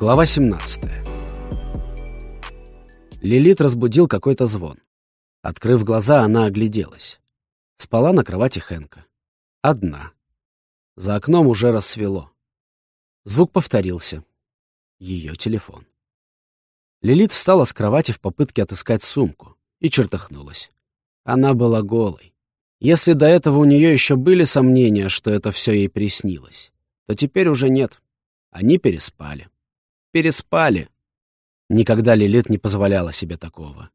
Глава 17 Лилит разбудил какой-то звон. Открыв глаза, она огляделась. Спала на кровати Хэнка. Одна. За окном уже рассвело. Звук повторился. Ее телефон. Лилит встала с кровати в попытке отыскать сумку и чертыхнулась. Она была голой. Если до этого у нее еще были сомнения, что это все ей приснилось, то теперь уже нет. Они переспали. Переспали. Никогда Лилит не позволяла себе такого.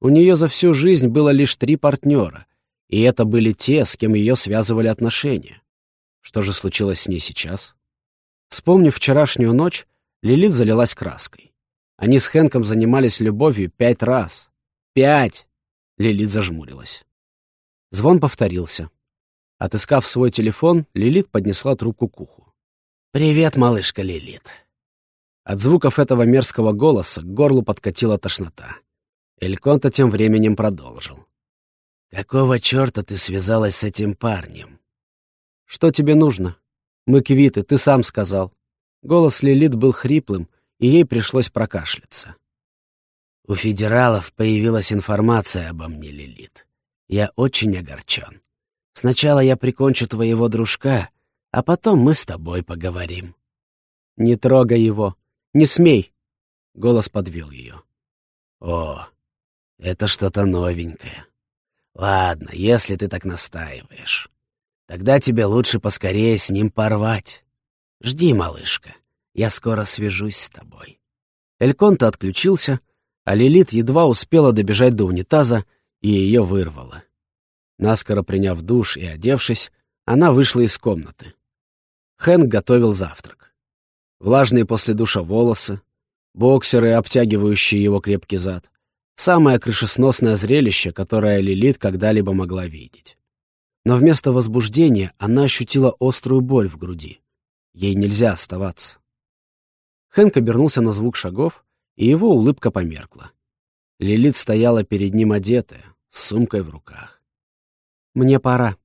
У нее за всю жизнь было лишь три партнера, и это были те, с кем ее связывали отношения. Что же случилось с ней сейчас? Вспомнив вчерашнюю ночь, Лилит залилась краской. Они с Хэнком занимались любовью пять раз. Пять! Лилит зажмурилась. Звон повторился. Отыскав свой телефон, Лилит поднесла трубку к уху. «Привет, малышка Лилит». От звуков этого мерзкого голоса к горлу подкатила тошнота. Эльконта тем временем продолжил. «Какого черта ты связалась с этим парнем?» «Что тебе нужно? Мы квиты, ты сам сказал». Голос Лилит был хриплым, и ей пришлось прокашляться. «У федералов появилась информация обо мне, Лилит. Я очень огорчен. Сначала я прикончу твоего дружка, а потом мы с тобой поговорим». «Не трогай его. Не смей!» Голос подвел ее. «О, это что-то новенькое. Ладно, если ты так настаиваешь, тогда тебе лучше поскорее с ним порвать. Жди, малышка, я скоро свяжусь с тобой». Эльконта отключился, а Лилит едва успела добежать до унитаза, и ее вырвало. Наскоро приняв душ и одевшись, она вышла из комнаты. Хэнк готовил завтрак. Влажные после душа волосы, боксеры, обтягивающие его крепкий зад. Самое крышесносное зрелище, которое Лилит когда-либо могла видеть. Но вместо возбуждения она ощутила острую боль в груди. Ей нельзя оставаться. Хэнк обернулся на звук шагов, и его улыбка померкла. Лилит стояла перед ним одетая, с сумкой в руках. «Мне пора».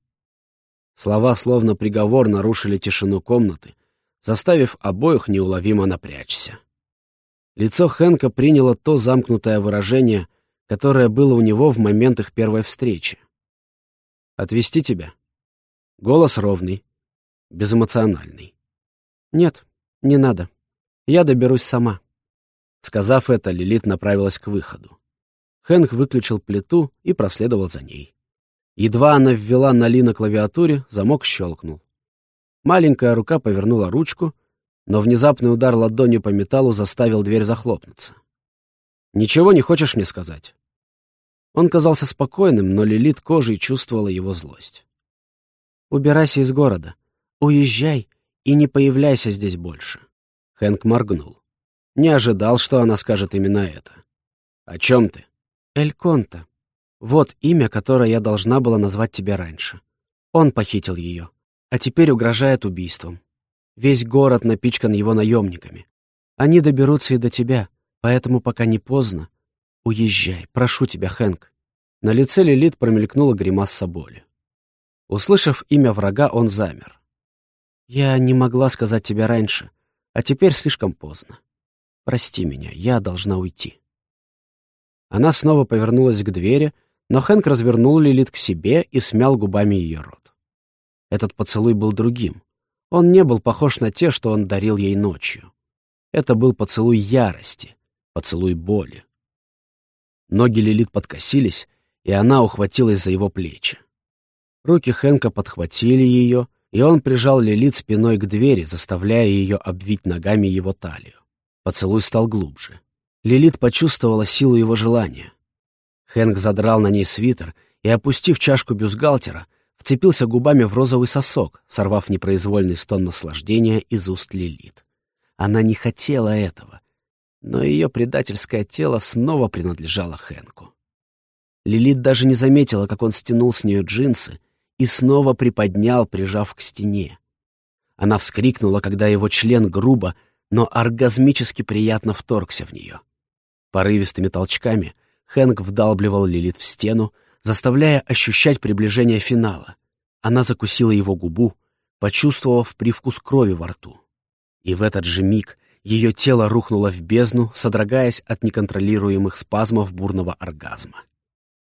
Слова, словно приговор, нарушили тишину комнаты, заставив обоих неуловимо напрячься. Лицо Хэнка приняло то замкнутое выражение, которое было у него в момент их первой встречи. «Отвезти тебя?» Голос ровный, безэмоциональный. «Нет, не надо. Я доберусь сама». Сказав это, Лилит направилась к выходу. Хэнк выключил плиту и проследовал за ней. Едва она ввела Нали на клавиатуре, замок щелкнул. Маленькая рука повернула ручку, но внезапный удар ладонью по металлу заставил дверь захлопнуться. «Ничего не хочешь мне сказать?» Он казался спокойным, но Лилит кожей чувствовала его злость. «Убирайся из города. Уезжай и не появляйся здесь больше». Хэнк моргнул. Не ожидал, что она скажет именно это. «О чем ты?» «Эль Конта. Вот имя, которое я должна была назвать тебе раньше. Он похитил ее, а теперь угрожает убийством. Весь город напичкан его наемниками. Они доберутся и до тебя, поэтому пока не поздно. Уезжай, прошу тебя, Хэнк». На лице Лилит промелькнула гримаса боли. Услышав имя врага, он замер. «Я не могла сказать тебе раньше, а теперь слишком поздно. Прости меня, я должна уйти». Она снова повернулась к двери, но Хэнк развернул Лилит к себе и смял губами ее рот. Этот поцелуй был другим. Он не был похож на те, что он дарил ей ночью. Это был поцелуй ярости, поцелуй боли. Ноги Лилит подкосились, и она ухватилась за его плечи. Руки Хэнка подхватили ее, и он прижал Лилит спиной к двери, заставляя ее обвить ногами его талию. Поцелуй стал глубже. Лилит почувствовала силу его желания. Хэнк задрал на ней свитер и, опустив чашку бюстгальтера, вцепился губами в розовый сосок, сорвав непроизвольный стон наслаждения из уст Лилит. Она не хотела этого, но ее предательское тело снова принадлежало Хэнку. Лилит даже не заметила, как он стянул с нее джинсы и снова приподнял, прижав к стене. Она вскрикнула, когда его член грубо, но оргазмически приятно вторгся в нее. Порывистыми толчками Хэнк вдалбливал Лилит в стену, заставляя ощущать приближение финала. Она закусила его губу, почувствовав привкус крови во рту. И в этот же миг ее тело рухнуло в бездну, содрогаясь от неконтролируемых спазмов бурного оргазма.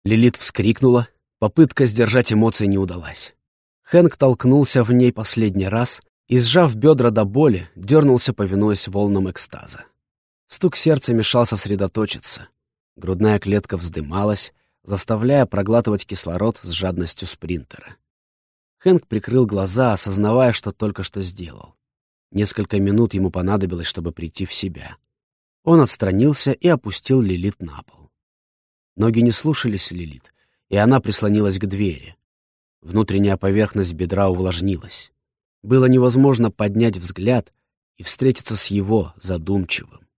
Лилит вскрикнула, попытка сдержать эмоции не удалась. Хэнк толкнулся в ней последний раз и, сжав бедра до боли, дернулся, повинуясь волнам экстаза. Стук сердца мешал сосредоточиться. Грудная клетка вздымалась, заставляя проглатывать кислород с жадностью спринтера. Хэнк прикрыл глаза, осознавая, что только что сделал. Несколько минут ему понадобилось, чтобы прийти в себя. Он отстранился и опустил Лилит на пол. Ноги не слушались Лилит, и она прислонилась к двери. Внутренняя поверхность бедра увлажнилась. Было невозможно поднять взгляд и встретиться с его задумчивым.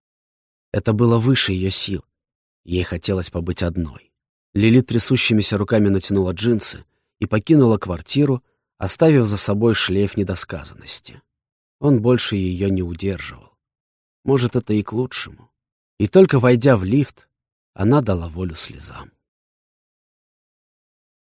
Это было выше ее сил. Ей хотелось побыть одной. Лилит трясущимися руками натянула джинсы и покинула квартиру, оставив за собой шлейф недосказанности. Он больше ее не удерживал. Может, это и к лучшему. И только войдя в лифт, она дала волю слезам.